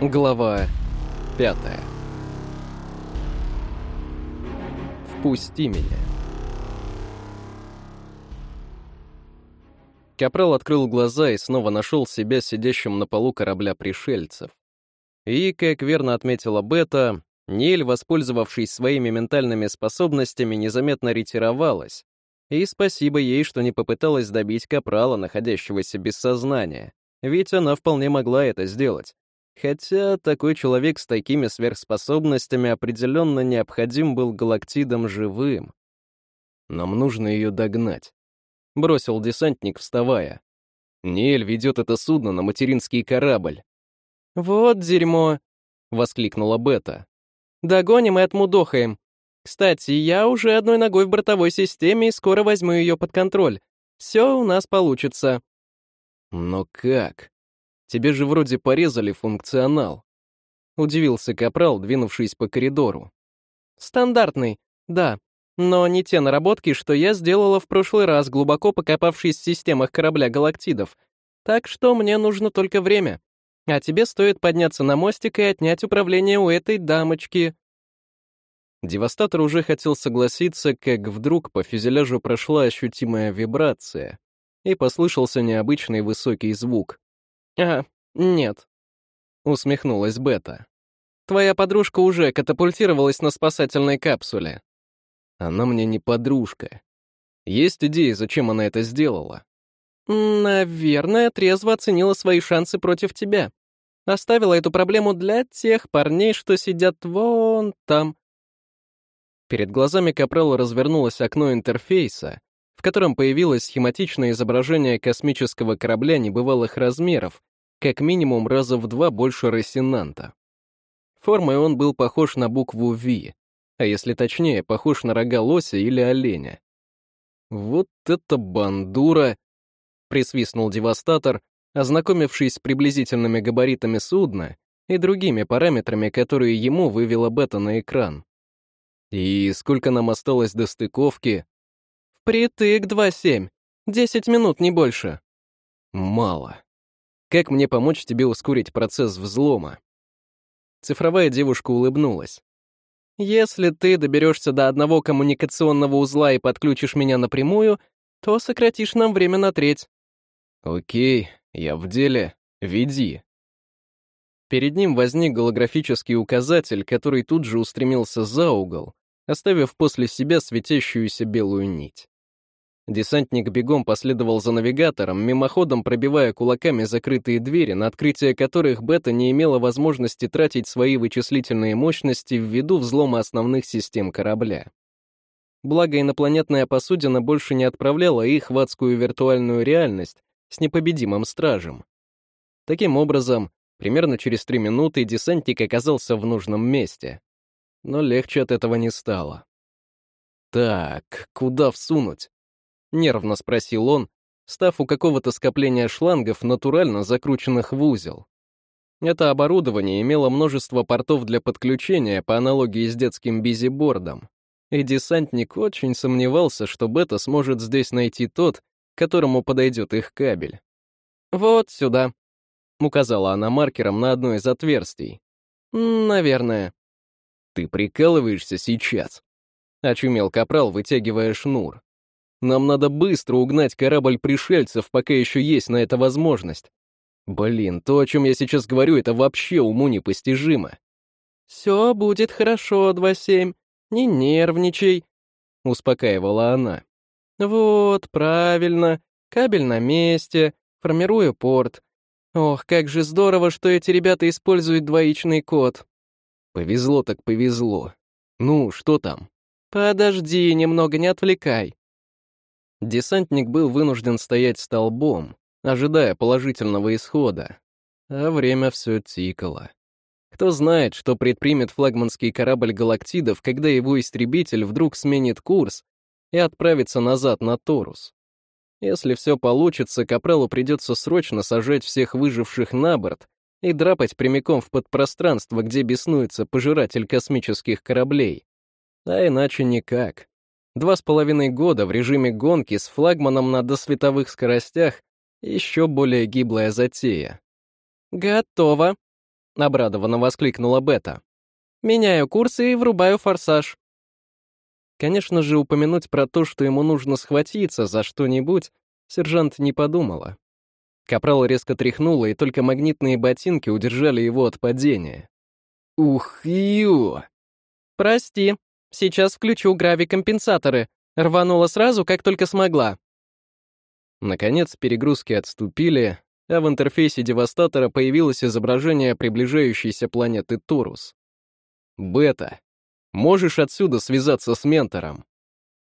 Глава пятая. Впусти меня. Капрал открыл глаза и снова нашел себя сидящим на полу корабля пришельцев. И, как верно отметила Бета, Ниль, воспользовавшись своими ментальными способностями, незаметно ретировалась. И спасибо ей, что не попыталась добить Капрала, находящегося без сознания. Ведь она вполне могла это сделать. Хотя такой человек с такими сверхспособностями определенно необходим был галактидам живым. Нам нужно ее догнать. Бросил десантник, вставая. Ниэль ведет это судно на материнский корабль. «Вот дерьмо!» — воскликнула Бета. «Догоним и отмудохаем. Кстати, я уже одной ногой в бортовой системе и скоро возьму ее под контроль. Все у нас получится». «Но как?» Тебе же вроде порезали функционал. Удивился Капрал, двинувшись по коридору. Стандартный, да, но не те наработки, что я сделала в прошлый раз, глубоко покопавшись в системах корабля галактидов. Так что мне нужно только время. А тебе стоит подняться на мостик и отнять управление у этой дамочки. Девастатор уже хотел согласиться, как вдруг по фюзеляжу прошла ощутимая вибрация, и послышался необычный высокий звук. «А, нет», — усмехнулась Бета. «Твоя подружка уже катапультировалась на спасательной капсуле». «Она мне не подружка. Есть идеи, зачем она это сделала?» «Наверное, трезво оценила свои шансы против тебя. Оставила эту проблему для тех парней, что сидят вон там». Перед глазами Капрала развернулось окно интерфейса, в котором появилось схематичное изображение космического корабля небывалых размеров, как минимум раза в два больше Рассенанта. Формой он был похож на букву V, а если точнее, похож на рога лося или оленя. «Вот это бандура!» — присвистнул девастатор, ознакомившись с приблизительными габаритами судна и другими параметрами, которые ему вывела бета на экран. «И сколько нам осталось до стыковки?» «Впритык 2.7. Десять минут, не больше». «Мало», как мне помочь тебе ускорить процесс взлома?» Цифровая девушка улыбнулась. «Если ты доберешься до одного коммуникационного узла и подключишь меня напрямую, то сократишь нам время на треть». «Окей, я в деле. Веди». Перед ним возник голографический указатель, который тут же устремился за угол, оставив после себя светящуюся белую нить. Десантник бегом последовал за навигатором, мимоходом пробивая кулаками закрытые двери, на открытие которых Бета не имела возможности тратить свои вычислительные мощности ввиду взлома основных систем корабля. Благо, инопланетная посудина больше не отправляла их в адскую виртуальную реальность с непобедимым стражем. Таким образом, примерно через три минуты десантник оказался в нужном месте. Но легче от этого не стало. Так, куда всунуть? — нервно спросил он, став у какого-то скопления шлангов, натурально закрученных в узел. Это оборудование имело множество портов для подключения по аналогии с детским бизибордом, и десантник очень сомневался, что Бета сможет здесь найти тот, которому подойдет их кабель. «Вот сюда», — указала она маркером на одно из отверстий. «Наверное». «Ты прикалываешься сейчас?» — очумел Капрал, вытягивая шнур. Нам надо быстро угнать корабль пришельцев, пока еще есть на это возможность. Блин, то, о чем я сейчас говорю, это вообще уму непостижимо. «Все будет хорошо, 2-7, не нервничай», — успокаивала она. «Вот, правильно, кабель на месте, формирую порт. Ох, как же здорово, что эти ребята используют двоичный код». Повезло так повезло. Ну, что там? Подожди, немного не отвлекай. Десантник был вынужден стоять столбом, ожидая положительного исхода. А время все тикало. Кто знает, что предпримет флагманский корабль галактидов, когда его истребитель вдруг сменит курс и отправится назад на Торус. Если все получится, Капралу придется срочно сажать всех выживших на борт и драпать прямиком в подпространство, где беснуется пожиратель космических кораблей. А иначе никак. Два с половиной года в режиме гонки с флагманом на досветовых скоростях — еще более гиблая затея. «Готово», обрадованно воскликнула Бета. «Меняю курсы и врубаю форсаж». Конечно же, упомянуть про то, что ему нужно схватиться за что-нибудь, сержант не подумала. Капрал резко тряхнула, и только магнитные ботинки удержали его от падения. «Ух, ю!» «Прости, сейчас включу грави-компенсаторы», рванула сразу, как только смогла. Наконец, перегрузки отступили, а в интерфейсе Девастатора появилось изображение приближающейся планеты Турус. «Бета, можешь отсюда связаться с ментором?»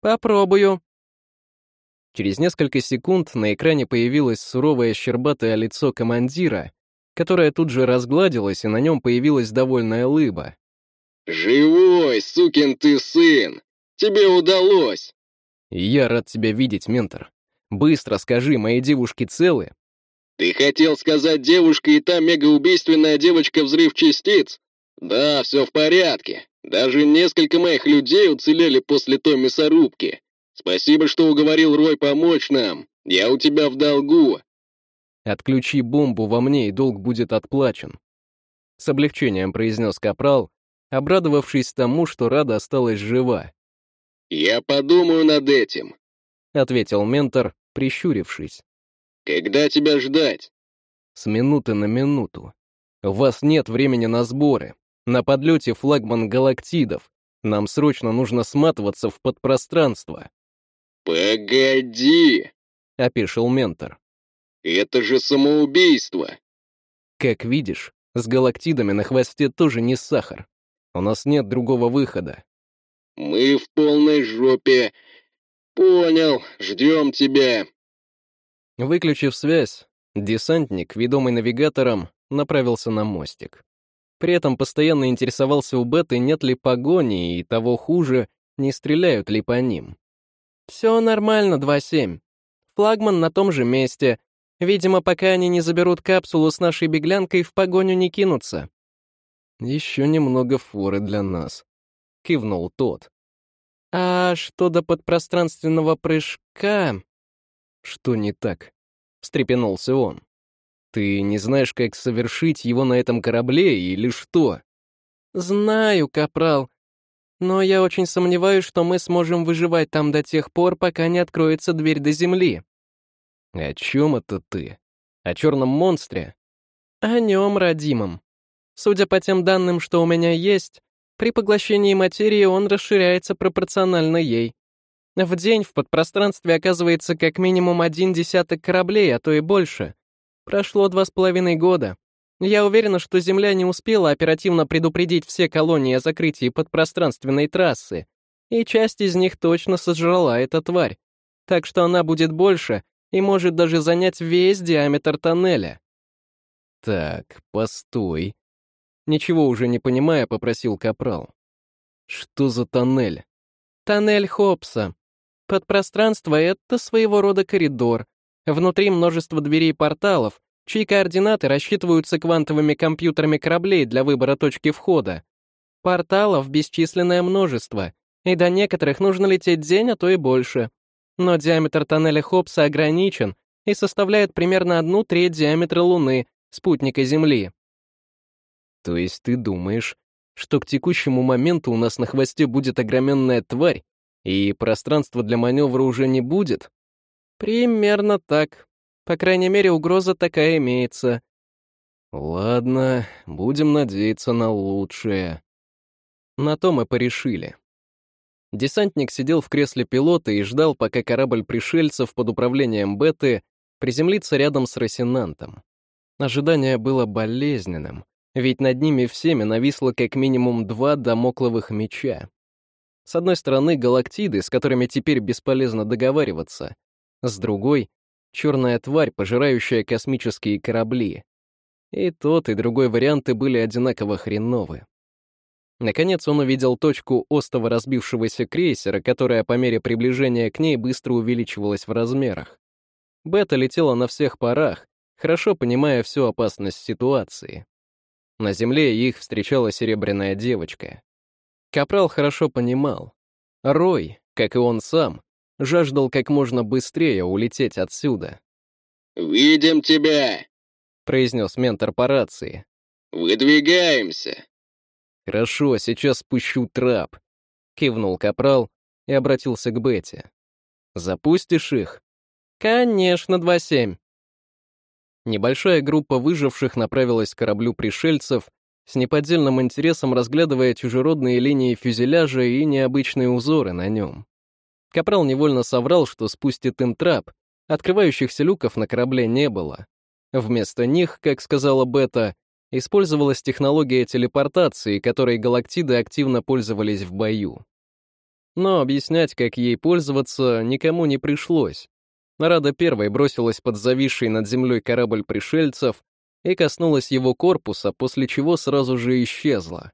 «Попробую». Через несколько секунд на экране появилось суровое щербатое лицо командира, которое тут же разгладилось, и на нем появилась довольная лыба. «Живой, сукин ты сын! Тебе удалось!» «Я рад тебя видеть, ментор. Быстро скажи, мои девушки целы?» «Ты хотел сказать девушка и та мегаубийственная девочка-взрыв частиц? Да, все в порядке. Даже несколько моих людей уцелели после той мясорубки. Спасибо, что уговорил Рой помочь нам. Я у тебя в долгу». «Отключи бомбу во мне, и долг будет отплачен», — с облегчением произнес Капрал, обрадовавшись тому, что Рада осталась жива. «Я подумаю над этим», — ответил ментор, прищурившись. «Когда тебя ждать?» «С минуты на минуту. У вас нет времени на сборы. На подлете флагман галактидов. Нам срочно нужно сматываться в подпространство». «Погоди!» — опешил ментор. «Это же самоубийство!» «Как видишь, с галактидами на хвосте тоже не сахар. У нас нет другого выхода. Мы в полной жопе. Понял, ждем тебя. Выключив связь, десантник, ведомый навигатором, направился на мостик. При этом постоянно интересовался у Беты, нет ли погони, и того хуже, не стреляют ли по ним. «Все нормально, 2-7. Флагман на том же месте. Видимо, пока они не заберут капсулу с нашей беглянкой, в погоню не кинутся». «Еще немного форы для нас», — кивнул тот. «А что до подпространственного прыжка?» «Что не так?» — встрепенулся он. «Ты не знаешь, как совершить его на этом корабле или что?» «Знаю, капрал. Но я очень сомневаюсь, что мы сможем выживать там до тех пор, пока не откроется дверь до земли». «О чем это ты? О черном монстре?» «О нем, родимом. Судя по тем данным, что у меня есть, при поглощении материи он расширяется пропорционально ей. В день в подпространстве оказывается как минимум один десяток кораблей, а то и больше. Прошло два с половиной года. Я уверена, что Земля не успела оперативно предупредить все колонии о закрытии подпространственной трассы, и часть из них точно сожрала эта тварь. Так что она будет больше и может даже занять весь диаметр тоннеля. Так, постой. Ничего уже не понимая, попросил Капрал. Что за тоннель? Тоннель Хопса. Подпространство — это своего рода коридор. Внутри множество дверей порталов, чьи координаты рассчитываются квантовыми компьютерами кораблей для выбора точки входа. Порталов бесчисленное множество, и до некоторых нужно лететь день, а то и больше. Но диаметр тоннеля Хопса ограничен и составляет примерно одну треть диаметра Луны, спутника Земли. То есть ты думаешь, что к текущему моменту у нас на хвосте будет огроменная тварь, и пространства для маневра уже не будет? Примерно так. По крайней мере, угроза такая имеется. Ладно, будем надеяться на лучшее. На то мы порешили. Десантник сидел в кресле пилота и ждал, пока корабль пришельцев под управлением Беты приземлится рядом с Росинантом. Ожидание было болезненным, ведь над ними всеми нависло как минимум два домокловых меча. С одной стороны, галактиды, с которыми теперь бесполезно договариваться. С другой — черная тварь, пожирающая космические корабли. И тот, и другой варианты были одинаково хреновы. Наконец он увидел точку остова разбившегося крейсера, которая по мере приближения к ней быстро увеличивалась в размерах. Бета летела на всех парах, хорошо понимая всю опасность ситуации. На земле их встречала серебряная девочка. Капрал хорошо понимал. Рой, как и он сам, жаждал как можно быстрее улететь отсюда. «Видим тебя!» — произнес ментор по рации. Выдвигаемся!» «Хорошо, сейчас спущу трап», — кивнул Капрал и обратился к Бетти. «Запустишь их?» «Конечно, 2-7». Небольшая группа выживших направилась к кораблю пришельцев, с неподдельным интересом разглядывая чужеродные линии фюзеляжа и необычные узоры на нем. Капрал невольно соврал, что спустит им трап, открывающихся люков на корабле не было. Вместо них, как сказала Бета, использовалась технология телепортации, которой галактиды активно пользовались в бою. Но объяснять, как ей пользоваться, никому не пришлось. Рада первой бросилась под зависший над землей корабль пришельцев и коснулась его корпуса, после чего сразу же исчезла.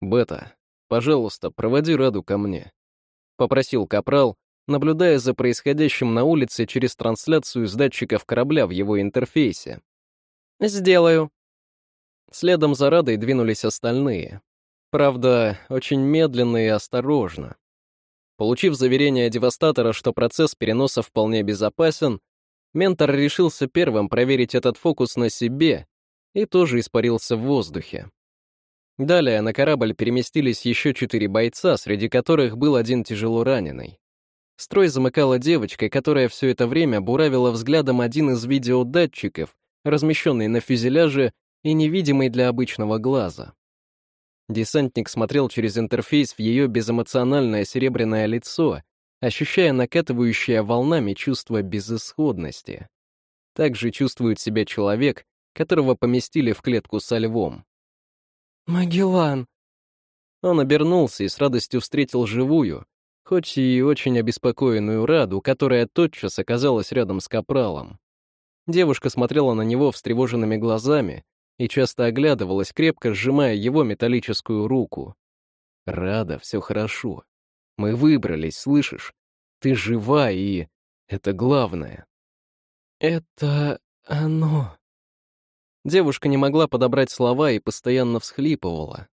«Бета, пожалуйста, проводи Раду ко мне», — попросил Капрал, наблюдая за происходящим на улице через трансляцию с датчиков корабля в его интерфейсе. «Сделаю», Следом за Радой двинулись остальные. Правда, очень медленно и осторожно. Получив заверение девастатора, что процесс переноса вполне безопасен, ментор решился первым проверить этот фокус на себе и тоже испарился в воздухе. Далее на корабль переместились еще четыре бойца, среди которых был один тяжело раненый. Строй замыкала девочка, которая все это время буравила взглядом один из видеодатчиков, размещенный на фюзеляже и невидимый для обычного глаза. Десантник смотрел через интерфейс в ее безэмоциональное серебряное лицо, ощущая накатывающее волнами чувство безысходности. Так же чувствует себя человек, которого поместили в клетку со львом. «Магеллан!» Он обернулся и с радостью встретил живую, хоть и очень обеспокоенную Раду, которая тотчас оказалась рядом с Капралом. Девушка смотрела на него встревоженными глазами, и часто оглядывалась, крепко сжимая его металлическую руку. «Рада, все хорошо. Мы выбрались, слышишь? Ты жива, и это главное». «Это оно...» Девушка не могла подобрать слова и постоянно всхлипывала.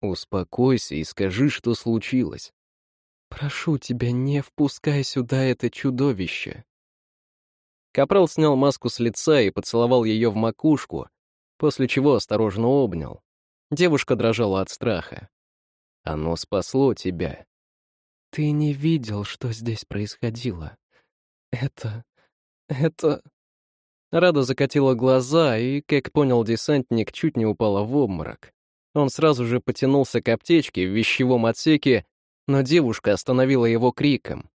«Успокойся и скажи, что случилось». «Прошу тебя, не впускай сюда это чудовище». Капрал снял маску с лица и поцеловал ее в макушку, после чего осторожно обнял. Девушка дрожала от страха. «Оно спасло тебя». «Ты не видел, что здесь происходило. Это... это...» Рада закатила глаза и, как понял десантник, чуть не упала в обморок. Он сразу же потянулся к аптечке в вещевом отсеке, но девушка остановила его криком.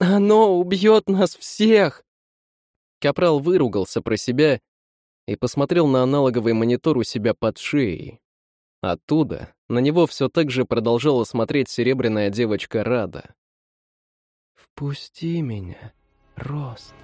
«Оно убьет нас всех!» Капрал выругался про себя и посмотрел на аналоговый монитор у себя под шеей. Оттуда на него все так же продолжала смотреть серебряная девочка Рада. «Впусти меня, Рост».